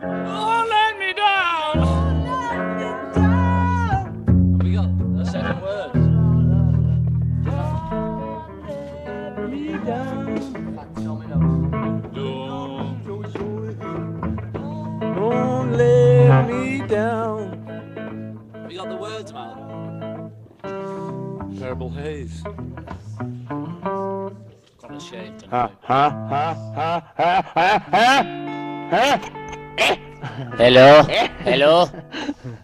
Don't let me down. Have we got the second word? Don't. Don't let me down. Have you got the words, man? Purple haze. Got a shave tonight. Ha ha ha ha ha ha ha. ha. Hello? Hello?